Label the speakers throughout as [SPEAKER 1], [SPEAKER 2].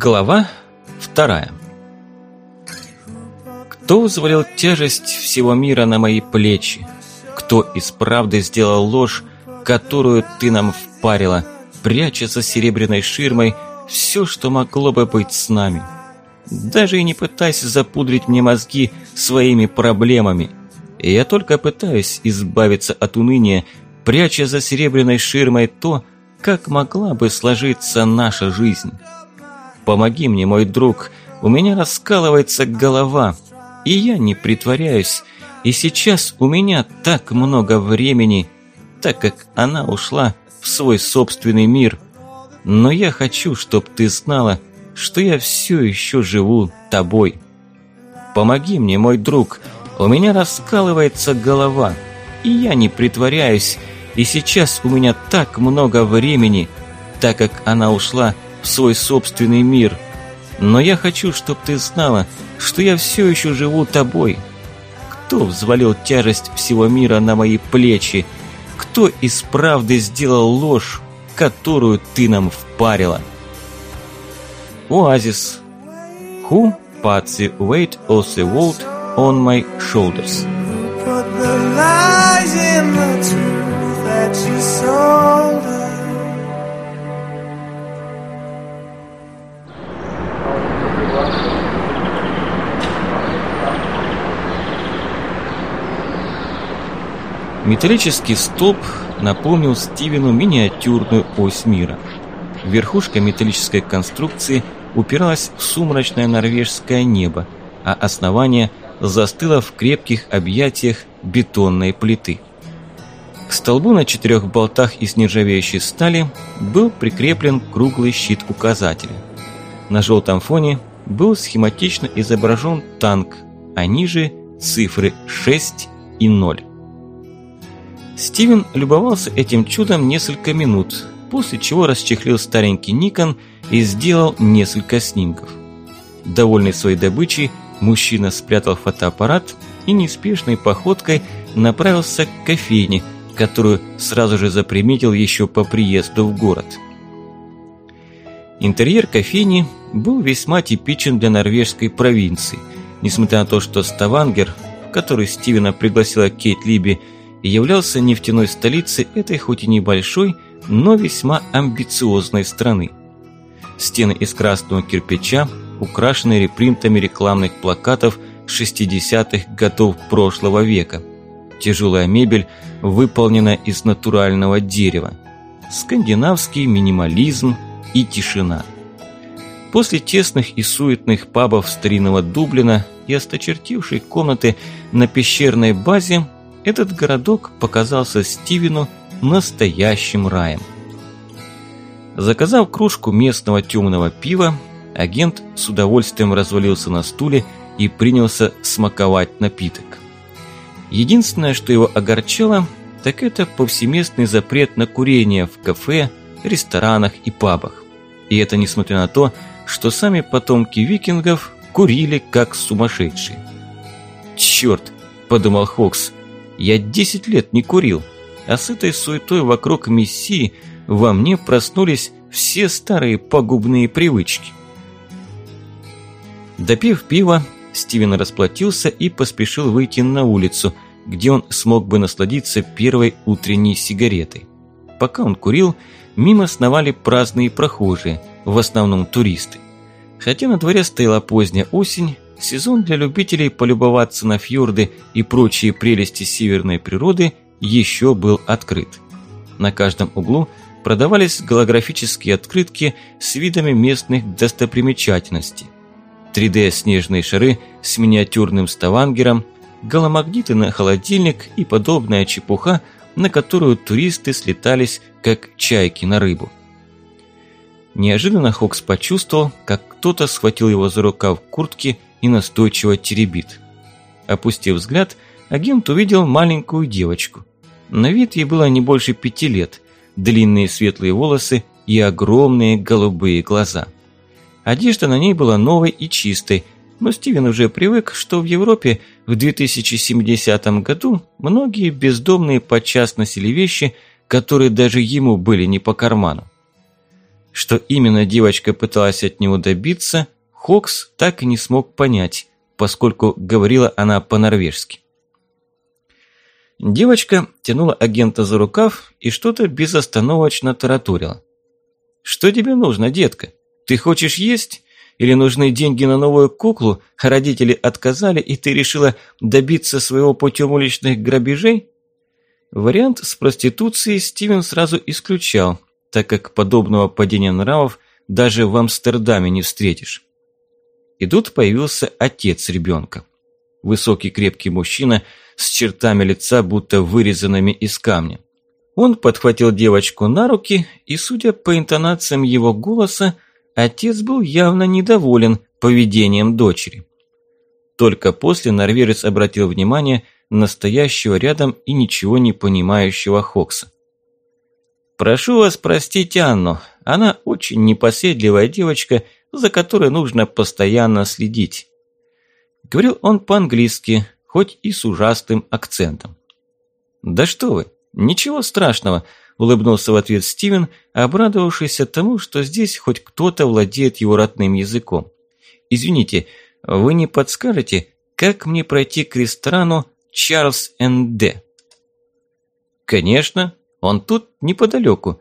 [SPEAKER 1] Глава вторая Кто взвалил тяжесть всего мира на мои плечи? Кто из правды сделал ложь, которую ты нам впарила, пряча за серебряной ширмой все, что могло бы быть с нами? Даже и не пытайся запудрить мне мозги своими проблемами. Я только пытаюсь избавиться от уныния, пряча за серебряной ширмой то, как могла бы сложиться наша жизнь. Помоги мне, мой друг, у меня раскалывается голова, и я не притворяюсь, и сейчас у меня так много времени, так как она ушла в свой собственный мир. Но я хочу, чтобы ты знала, что я все еще живу тобой. Помоги мне, мой друг, у меня раскалывается голова, и я не притворяюсь, и сейчас у меня так много времени, так как она ушла свой собственный мир. Но я хочу, чтобы ты знала, что я все еще живу тобой. Кто взвалил тяжесть всего мира на мои плечи? Кто из правды сделал ложь, которую ты нам впарила? Оазис. Who puts the weight of the world on my shoulders? Put the lies in the truth. Металлический столб напомнил Стивену миниатюрную ось мира. Верхушка металлической конструкции упиралась в сумрачное норвежское небо, а основание застыло в крепких объятиях бетонной плиты. К столбу на четырех болтах из нержавеющей стали был прикреплен круглый щит указателя. На желтом фоне был схематично изображен танк, а ниже цифры 6 и 0. Стивен любовался этим чудом несколько минут, после чего расчехлил старенький Никон и сделал несколько снимков. Довольный своей добычей, мужчина спрятал фотоаппарат и неспешной походкой направился к кофейне – которую сразу же заприметил еще по приезду в город. Интерьер кофейни был весьма типичен для норвежской провинции, несмотря на то, что Ставангер, в который Стивена пригласила Кейт Либи, являлся нефтяной столицей этой хоть и небольшой, но весьма амбициозной страны. Стены из красного кирпича, украшенные репринтами рекламных плакатов 60-х годов прошлого века – Тяжелая мебель выполнена из натурального дерева. Скандинавский минимализм и тишина. После тесных и суетных пабов старинного Дублина и осточертившей комнаты на пещерной базе, этот городок показался Стивену настоящим раем. Заказав кружку местного темного пива, агент с удовольствием развалился на стуле и принялся смаковать напиток. Единственное, что его огорчало, так это повсеместный запрет на курение в кафе, ресторанах и пабах. И это несмотря на то, что сами потомки викингов курили как сумасшедшие. «Черт!» – подумал Хокс. «Я 10 лет не курил, а с этой суетой вокруг Мессии во мне проснулись все старые пагубные привычки». Допив пива, Стивен расплатился и поспешил выйти на улицу, где он смог бы насладиться первой утренней сигаретой. Пока он курил, мимо сновали праздные прохожие, в основном туристы. Хотя на дворе стояла поздняя осень, сезон для любителей полюбоваться на фьорды и прочие прелести северной природы еще был открыт. На каждом углу продавались голографические открытки с видами местных достопримечательностей. 3D-снежные шары с миниатюрным ставангером, голомагниты на холодильник и подобная чепуха, на которую туристы слетались, как чайки на рыбу. Неожиданно Хокс почувствовал, как кто-то схватил его за рукав куртки и настойчиво теребит. Опустив взгляд, агент увидел маленькую девочку. На вид ей было не больше пяти лет, длинные светлые волосы и огромные голубые глаза – Одежда на ней была новой и чистой, но Стивен уже привык, что в Европе в 2070 году многие бездомные подчас носили вещи, которые даже ему были не по карману. Что именно девочка пыталась от него добиться, Хокс так и не смог понять, поскольку говорила она по-норвежски. Девочка тянула агента за рукав и что-то безостановочно тараторила. «Что тебе нужно, детка? Ты хочешь есть? Или нужны деньги на новую куклу, а родители отказали, и ты решила добиться своего путем уличных грабежей?» Вариант с проституцией Стивен сразу исключал, так как подобного падения нравов даже в Амстердаме не встретишь. И тут появился отец ребенка. Высокий крепкий мужчина с чертами лица, будто вырезанными из камня. Он подхватил девочку на руки, и, судя по интонациям его голоса, отец был явно недоволен поведением дочери. Только после норвежец обратил внимание на стоящего рядом и ничего не понимающего Хокса. «Прошу вас простить Анну, она очень непоседливая девочка, за которой нужно постоянно следить». Говорил он по-английски, хоть и с ужасным акцентом. «Да что вы, ничего страшного», – улыбнулся в ответ Стивен, обрадовавшийся тому, что здесь хоть кто-то владеет его родным языком. «Извините, вы не подскажете, как мне пройти к ресторану Чарльз Н.Д.?» «Конечно, он тут неподалеку».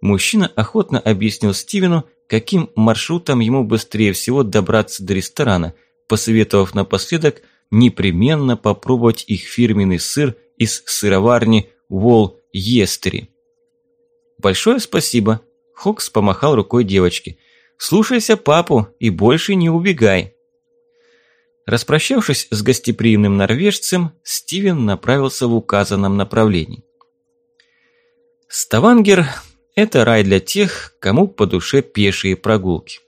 [SPEAKER 1] Мужчина охотно объяснил Стивену, каким маршрутом ему быстрее всего добраться до ресторана, посоветовав напоследок – непременно попробовать их фирменный сыр из сыроварни Вол Естери. «Большое спасибо», – Хокс помахал рукой девочке. «Слушайся папу и больше не убегай». Распрощавшись с гостеприимным норвежцем, Стивен направился в указанном направлении. Ставангер – это рай для тех, кому по душе пешие прогулки.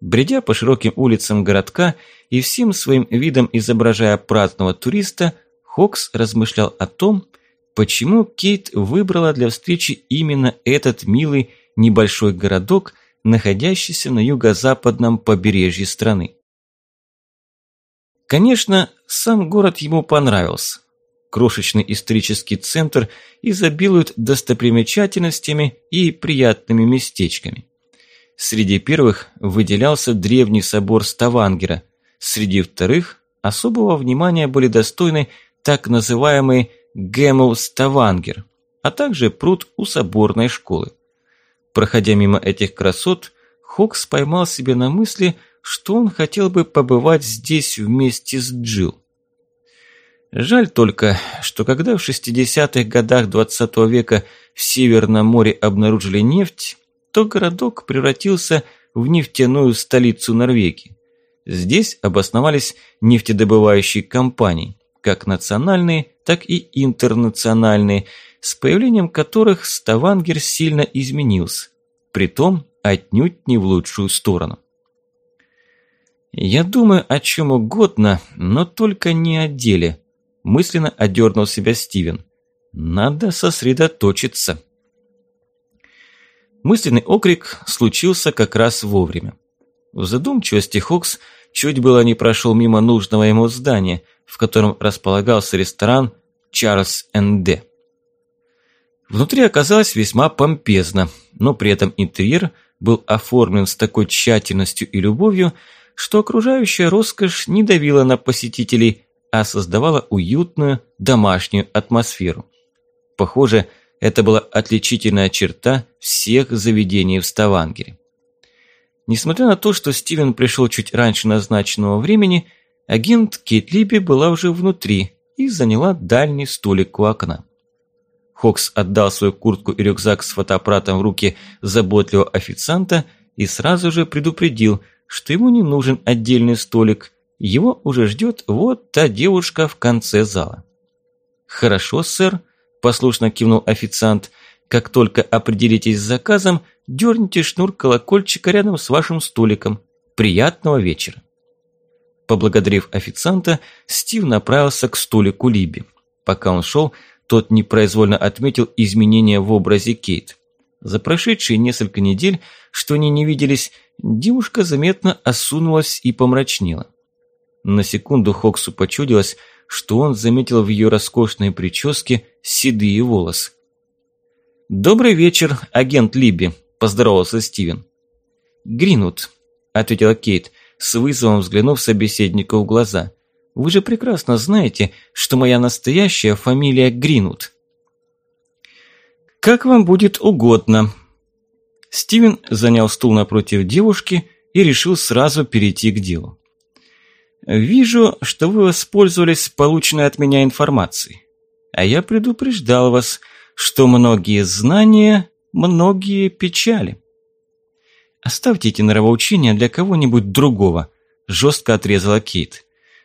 [SPEAKER 1] Бредя по широким улицам городка и всем своим видом изображая праздного туриста, Хокс размышлял о том, почему Кейт выбрала для встречи именно этот милый небольшой городок, находящийся на юго-западном побережье страны. Конечно, сам город ему понравился. Крошечный исторический центр изобилует достопримечательностями и приятными местечками. Среди первых выделялся древний собор Ставангера, среди вторых особого внимания были достойны так называемый Гэмл Ставангер, а также пруд у соборной школы. Проходя мимо этих красот, Хокс поймал себе на мысли, что он хотел бы побывать здесь вместе с Джилл. Жаль только, что когда в 60-х годах 20 -го века в Северном море обнаружили нефть, то городок превратился в нефтяную столицу Норвегии. Здесь обосновались нефтедобывающие компании, как национальные, так и интернациональные, с появлением которых Ставангер сильно изменился, притом отнюдь не в лучшую сторону. «Я думаю о чем угодно, но только не о деле», мысленно одернул себя Стивен. «Надо сосредоточиться». Мысленный окрик случился как раз вовремя. В задумчивости Хокс чуть было не прошел мимо нужного ему здания, в котором располагался ресторан «Чарльз Н.Д». Внутри оказалось весьма помпезно, но при этом интерьер был оформлен с такой тщательностью и любовью, что окружающая роскошь не давила на посетителей, а создавала уютную домашнюю атмосферу. Похоже, это была отличительная черта всех заведений в Ставангере. Несмотря на то, что Стивен пришел чуть раньше назначенного времени, агент Кейт Либи была уже внутри и заняла дальний столик у окна. Хокс отдал свою куртку и рюкзак с фотоаппаратом в руки заботливого официанта и сразу же предупредил, что ему не нужен отдельный столик, его уже ждет вот та девушка в конце зала. «Хорошо, сэр», Послушно кивнул официант. Как только определитесь с заказом, дерните шнур колокольчика рядом с вашим столиком. Приятного вечера. Поблагодарив официанта, Стив направился к столику Либи. Пока он шел, тот непроизвольно отметил изменения в образе Кейт. За прошедшие несколько недель, что они не виделись, девушка заметно осунулась и помрачнела. На секунду Хоксу почудилось, что он заметил в ее роскошной прическе седые волосы. «Добрый вечер, агент Либи», поздоровался Стивен. «Гринут», – ответила Кейт, с вызовом взглянув собеседнику в глаза. «Вы же прекрасно знаете, что моя настоящая фамилия Гринут». «Как вам будет угодно». Стивен занял стул напротив девушки и решил сразу перейти к делу. «Вижу, что вы воспользовались полученной от меня информацией. А я предупреждал вас, что многие знания, многие печали». «Оставьте эти нравоучения для кого-нибудь другого», – жестко отрезала Кейт.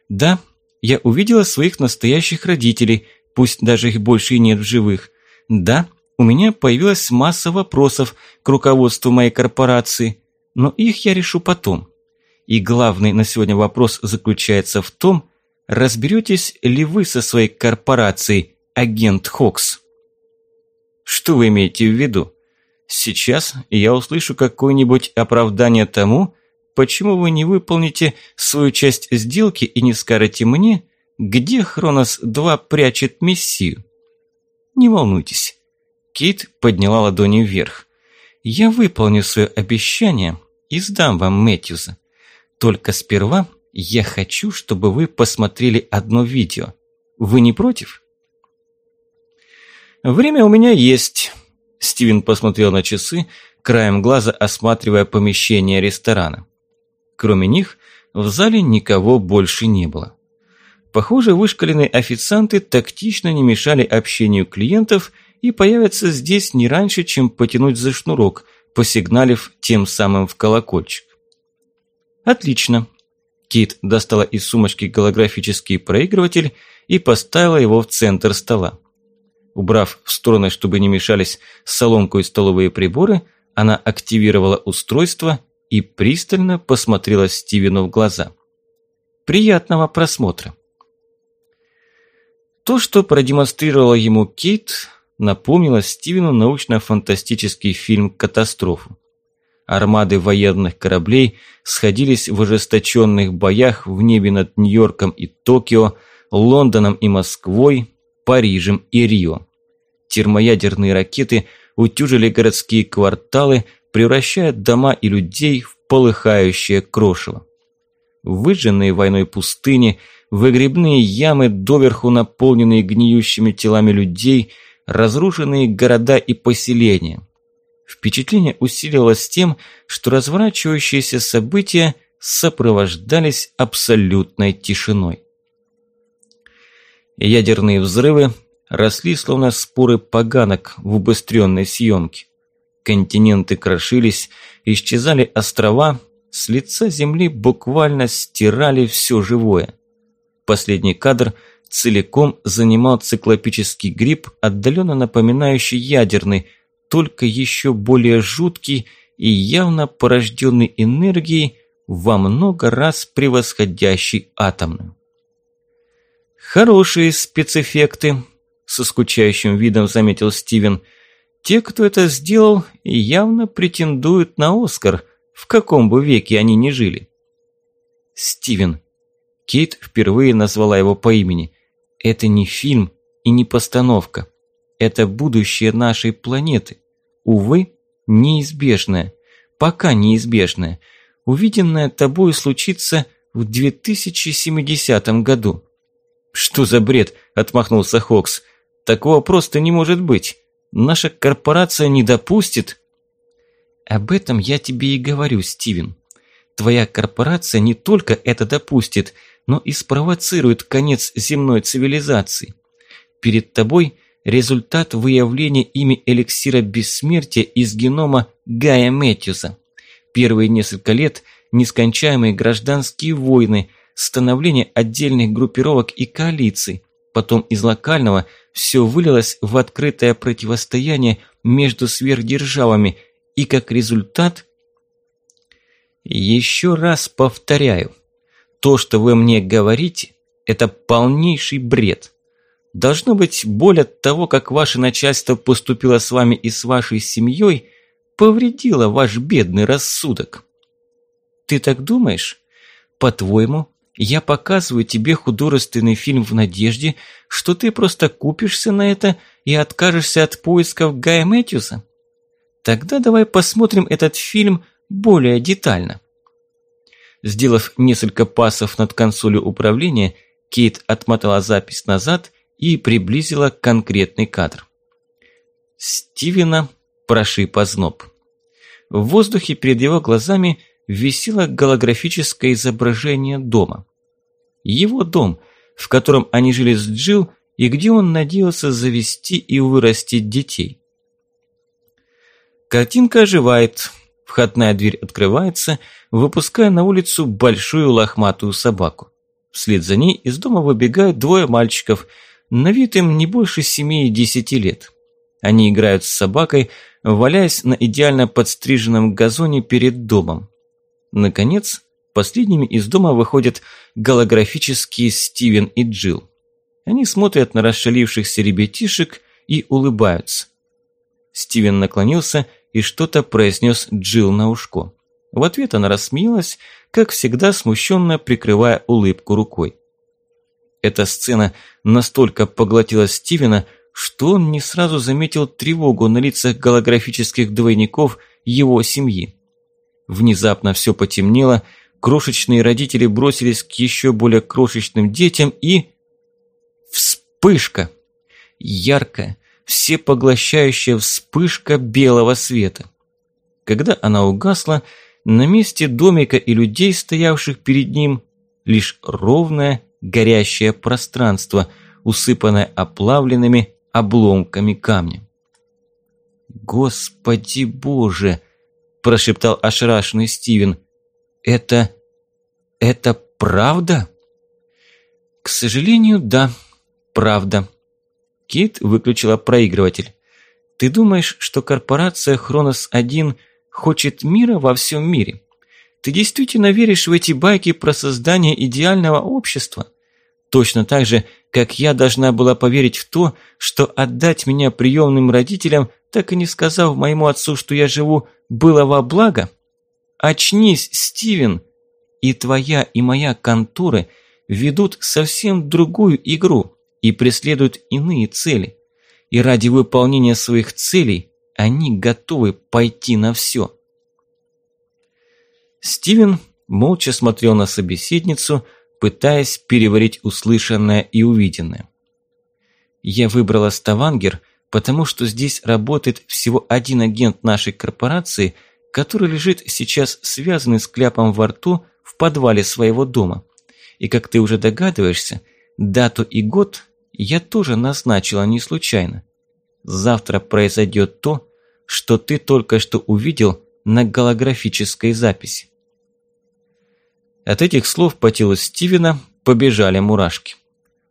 [SPEAKER 1] «Да, я увидела своих настоящих родителей, пусть даже их больше и нет в живых. Да, у меня появилась масса вопросов к руководству моей корпорации, но их я решу потом. И главный на сегодня вопрос заключается в том, разберетесь ли вы со своей корпорацией, агент Хокс. Что вы имеете в виду? Сейчас я услышу какое-нибудь оправдание тому, почему вы не выполните свою часть сделки и не скажете мне, где Хронос-2 прячет Мессию. Не волнуйтесь. Кейт подняла ладони вверх. Я выполню свое обещание и сдам вам Мэтьюза. Только сперва я хочу, чтобы вы посмотрели одно видео. Вы не против? Время у меня есть. Стивен посмотрел на часы, краем глаза осматривая помещение ресторана. Кроме них, в зале никого больше не было. Похоже, вышкаленные официанты тактично не мешали общению клиентов и появятся здесь не раньше, чем потянуть за шнурок, посигналив тем самым в колокольчик. Отлично. Кит достала из сумочки голографический проигрыватель и поставила его в центр стола. Убрав в стороны, чтобы не мешались соломку и столовые приборы, она активировала устройство и пристально посмотрела Стивену в глаза. «Приятного просмотра!» То, что продемонстрировала ему Кейт, напомнило Стивену научно-фантастический фильм «Катастрофу». Армады военных кораблей сходились в ожесточенных боях в небе над Нью-Йорком и Токио, Лондоном и Москвой, Парижем и Рио. Термоядерные ракеты утюжили городские кварталы, превращая дома и людей в полыхающее крошево. Выжженные войной пустыни, выгребные ямы, доверху наполненные гниющими телами людей, разрушенные города и поселения. Впечатление усиливалось тем, что разворачивающиеся события сопровождались абсолютной тишиной. Ядерные взрывы росли словно споры поганок в убыстренной съемке. Континенты крошились, исчезали острова, с лица земли буквально стирали все живое. Последний кадр целиком занимал циклопический гриб, отдаленно напоминающий ядерный, только еще более жуткий и явно порожденный энергией, во много раз превосходящий атомную. Хорошие спецэффекты, со скучающим видом заметил Стивен. Те, кто это сделал, явно претендуют на Оскар, в каком бы веке они ни жили. Стивен. Кейт впервые назвала его по имени. Это не фильм и не постановка. Это будущее нашей планеты. Увы, неизбежное. Пока неизбежное. Увиденное тобой случится в 2070 году. «Что за бред?» – отмахнулся Хокс. «Такого просто не может быть. Наша корпорация не допустит...» «Об этом я тебе и говорю, Стивен. Твоя корпорация не только это допустит, но и спровоцирует конец земной цивилизации. Перед тобой результат выявления ими эликсира бессмертия из генома Гая Мэтьюса. Первые несколько лет – нескончаемые гражданские войны – становление отдельных группировок и коалиций. Потом из локального все вылилось в открытое противостояние между сверхдержавами и как результат... Еще раз повторяю, то, что вы мне говорите, это полнейший бред. Должно быть, боль от того, как ваше начальство поступило с вами и с вашей семьей, повредило ваш бедный рассудок. Ты так думаешь? По-твоему, я показываю тебе художественный фильм в надежде, что ты просто купишься на это и откажешься от поисков Гая Мэтьюса? Тогда давай посмотрим этот фильм более детально. Сделав несколько пасов над консолью управления, Кейт отмотала запись назад и приблизила конкретный кадр. Стивена прошиб озноб. В воздухе перед его глазами висело голографическое изображение дома. Его дом, в котором они жили с Джилл и где он надеялся завести и вырастить детей. Картинка оживает, входная дверь открывается, выпуская на улицу большую лохматую собаку. Вслед за ней из дома выбегают двое мальчиков, на вид им не больше семи и десяти лет. Они играют с собакой, валяясь на идеально подстриженном газоне перед домом. Наконец, последними из дома выходят голографические Стивен и Джилл. Они смотрят на расшалившихся ребятишек и улыбаются. Стивен наклонился и что-то произнес Джилл на ушко. В ответ она рассмеялась, как всегда смущенно прикрывая улыбку рукой. Эта сцена настолько поглотила Стивена, что он не сразу заметил тревогу на лицах голографических двойников его семьи. Внезапно все потемнело, крошечные родители бросились к еще более крошечным детям и... Вспышка! Яркая, всепоглощающая вспышка белого света. Когда она угасла, на месте домика и людей, стоявших перед ним, лишь ровное горящее пространство, усыпанное оплавленными обломками камня. «Господи Боже!» – прошептал ошарашенный Стивен. «Это... это правда?» «К сожалению, да, правда». Кит выключила проигрыватель. «Ты думаешь, что корпорация Хронос-1 хочет мира во всем мире? Ты действительно веришь в эти байки про создание идеального общества? Точно так же, как я должна была поверить в то, что отдать меня приемным родителям, так и не сказав моему отцу, что я живу, было во благо? Очнись, Стивен! И твоя, и моя конторы ведут совсем другую игру и преследуют иные цели. И ради выполнения своих целей они готовы пойти на все. Стивен молча смотрел на собеседницу, пытаясь переварить услышанное и увиденное. Я выбрала Ставангер, потому что здесь работает всего один агент нашей корпорации, который лежит сейчас связанный с кляпом во рту в подвале своего дома. И как ты уже догадываешься, дату и год я тоже назначила не случайно. Завтра произойдет то, что ты только что увидел на голографической записи. От этих слов по телу Стивена побежали мурашки.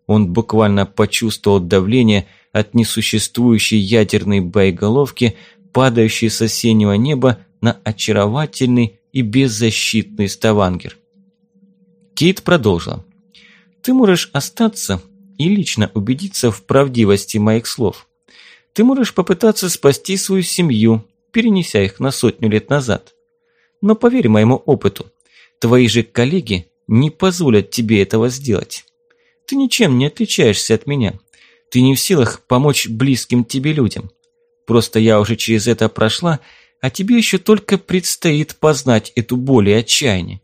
[SPEAKER 1] Он буквально почувствовал давление от несуществующей ядерной боеголовки, падающей с осеннего неба на очаровательный и беззащитный Ставангер. Кейт продолжила. «Ты можешь остаться и лично убедиться в правдивости моих слов. Ты можешь попытаться спасти свою семью, перенеся их на сотню лет назад. Но поверь моему опыту, Твои же коллеги не позволят тебе этого сделать. Ты ничем не отличаешься от меня. Ты не в силах помочь близким тебе людям. Просто я уже через это прошла, а тебе еще только предстоит познать эту боль и отчаяние.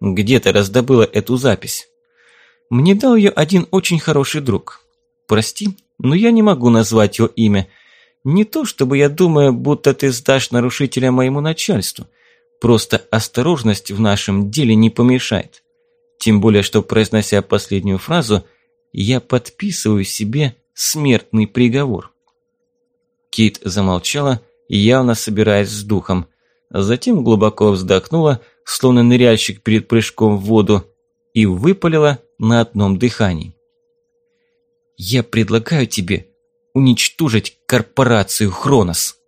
[SPEAKER 1] Где ты раздобыла эту запись? Мне дал ее один очень хороший друг. Прости, но я не могу назвать его имя. Не то, чтобы я думаю, будто ты сдашь нарушителя моему начальству. Просто осторожность в нашем деле не помешает. Тем более, что, произнося последнюю фразу, я подписываю себе смертный приговор. Кит замолчала, явно собираясь с духом. Затем глубоко вздохнула, словно ныряльщик перед прыжком в воду, и выпалила на одном дыхании. «Я предлагаю тебе уничтожить корпорацию Хронос».